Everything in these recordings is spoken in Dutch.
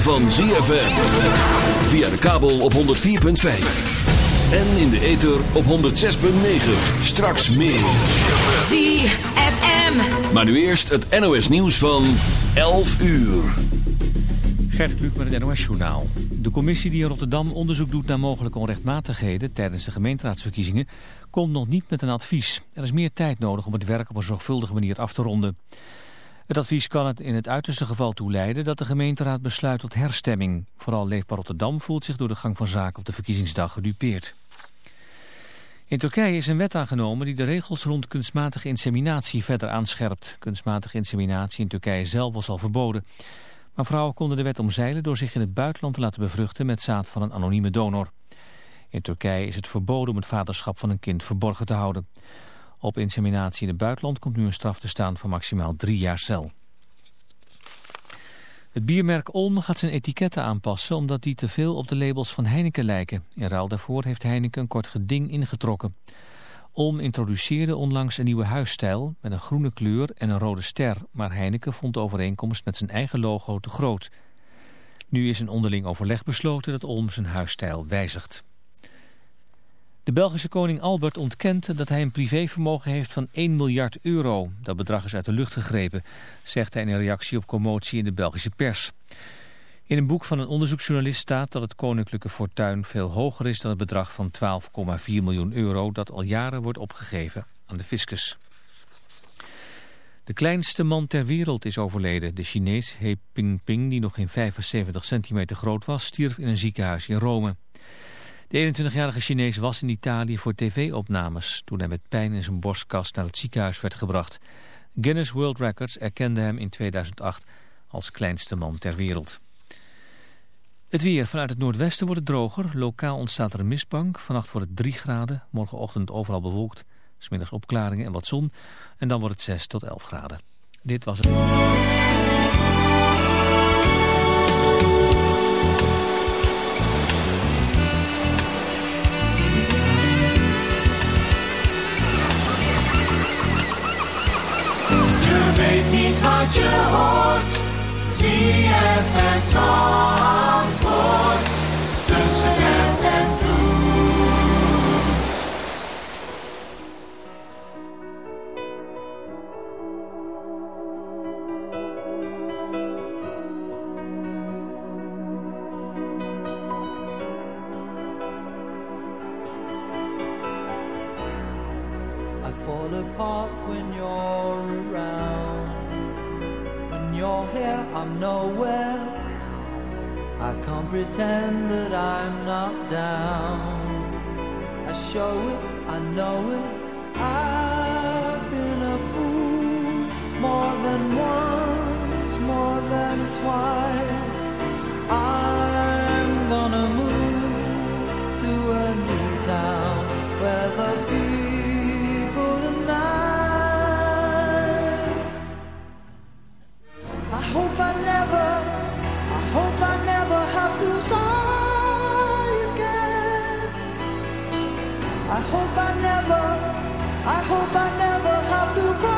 van ZFM. Via de kabel op 104.5. En in de ether op 106.9. Straks meer. ZFM. Maar nu eerst het NOS nieuws van 11 uur. Gert Kluk met het NOS Journaal. De commissie die in Rotterdam onderzoek doet naar mogelijke onrechtmatigheden tijdens de gemeenteraadsverkiezingen komt nog niet met een advies. Er is meer tijd nodig om het werk op een zorgvuldige manier af te ronden. Het advies kan het in het uiterste geval toe leiden dat de gemeenteraad besluit tot herstemming. Vooral Leefbaar Rotterdam voelt zich door de gang van zaken op de verkiezingsdag gedupeerd. In Turkije is een wet aangenomen die de regels rond kunstmatige inseminatie verder aanscherpt. Kunstmatige inseminatie in Turkije zelf was al verboden. Maar vrouwen konden de wet omzeilen door zich in het buitenland te laten bevruchten met zaad van een anonieme donor. In Turkije is het verboden om het vaderschap van een kind verborgen te houden. Op inseminatie in het buitenland komt nu een straf te staan van maximaal drie jaar cel. Het biermerk Olm gaat zijn etiketten aanpassen omdat die te veel op de labels van Heineken lijken. In ruil daarvoor heeft Heineken een kort geding ingetrokken. Olm introduceerde onlangs een nieuwe huisstijl met een groene kleur en een rode ster, maar Heineken vond de overeenkomst met zijn eigen logo te groot. Nu is een onderling overleg besloten dat Olm zijn huisstijl wijzigt. De Belgische koning Albert ontkent dat hij een privévermogen heeft van 1 miljard euro. Dat bedrag is uit de lucht gegrepen, zegt hij in reactie op commotie in de Belgische pers. In een boek van een onderzoeksjournalist staat dat het koninklijke fortuin veel hoger is dan het bedrag van 12,4 miljoen euro dat al jaren wordt opgegeven aan de fiscus. De kleinste man ter wereld is overleden. De Chinees He Pingping, die nog geen 75 centimeter groot was, stierf in een ziekenhuis in Rome. De 21-jarige Chinees was in Italië voor tv-opnames toen hij met pijn in zijn borstkast naar het ziekenhuis werd gebracht. Guinness World Records erkende hem in 2008 als kleinste man ter wereld. Het weer. Vanuit het noordwesten wordt het droger. Lokaal ontstaat er een mistbank. Vannacht wordt het 3 graden. Morgenochtend overal bewolkt. Smiddags opklaringen en wat zon. En dan wordt het 6 tot 11 graden. Dit was het. niet wat je hoort. Zie je het antwoord tussen I hope I never, I hope I never have to cry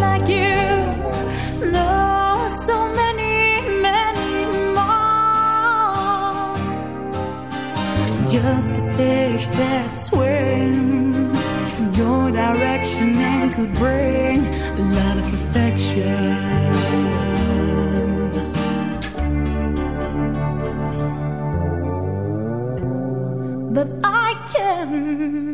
like you know so many many more. Just a fish that swims. In your direction and could bring a lot of perfection but I can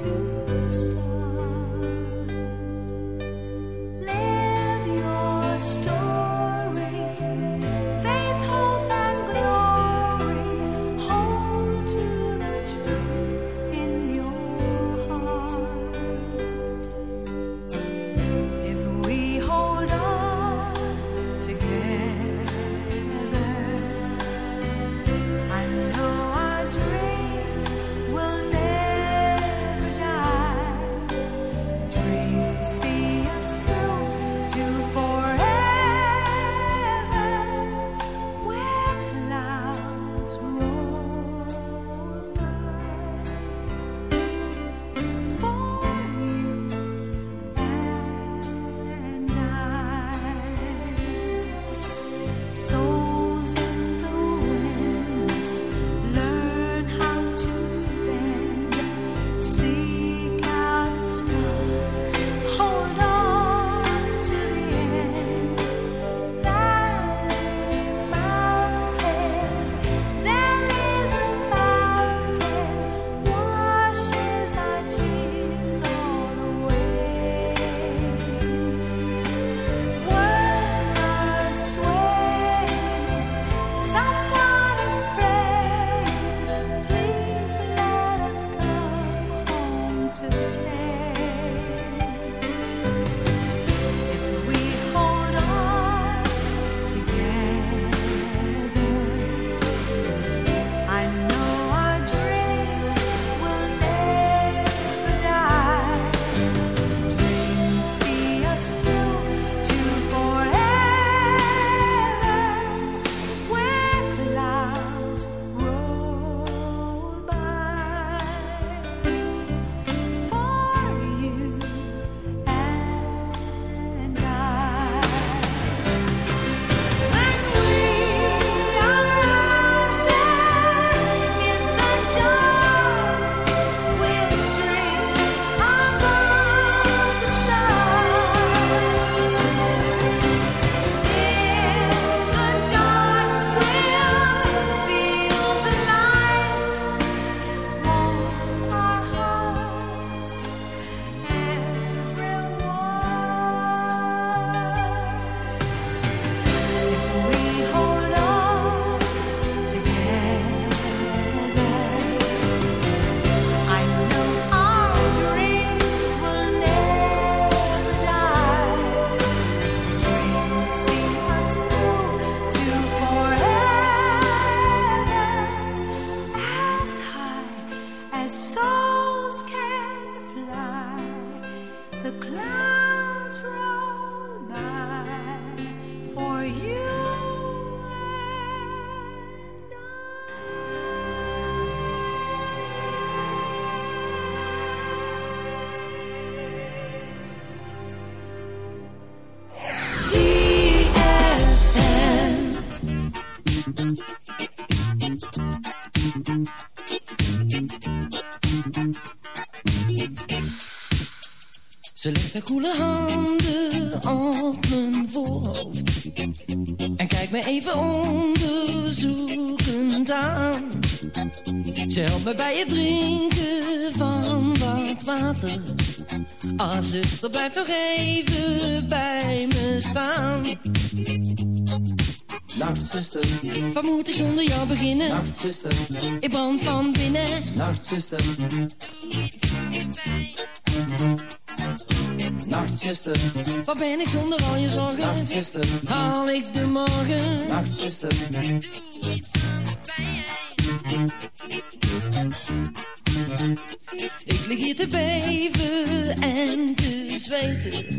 you Ze legt haar koele handen op mijn voorhoofd. En kijkt me even onderzoekend aan. Ze helpt me bij het drinken van wat water. Ah, zuster, blijf nog even bij me staan. Nachtzuster, Wat moet ik zonder jou beginnen? nachtzuster, Ik brand van binnen. nachtzuster. Nachtzuster, Wat ben ik zonder al je zorgen? nachtzuster, Haal ik de morgen? nachtzuster. Ik lig hier te beven en te zweten.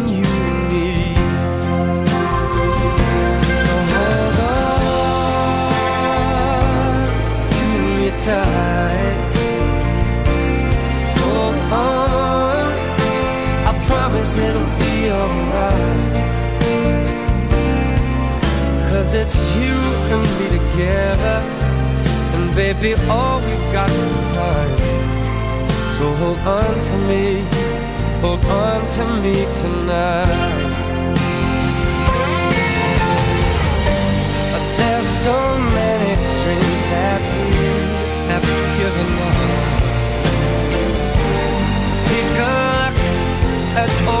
be all we've got this time. So hold on to me Hold on to me tonight. But There's so many dreams that we have given up. Take a look at all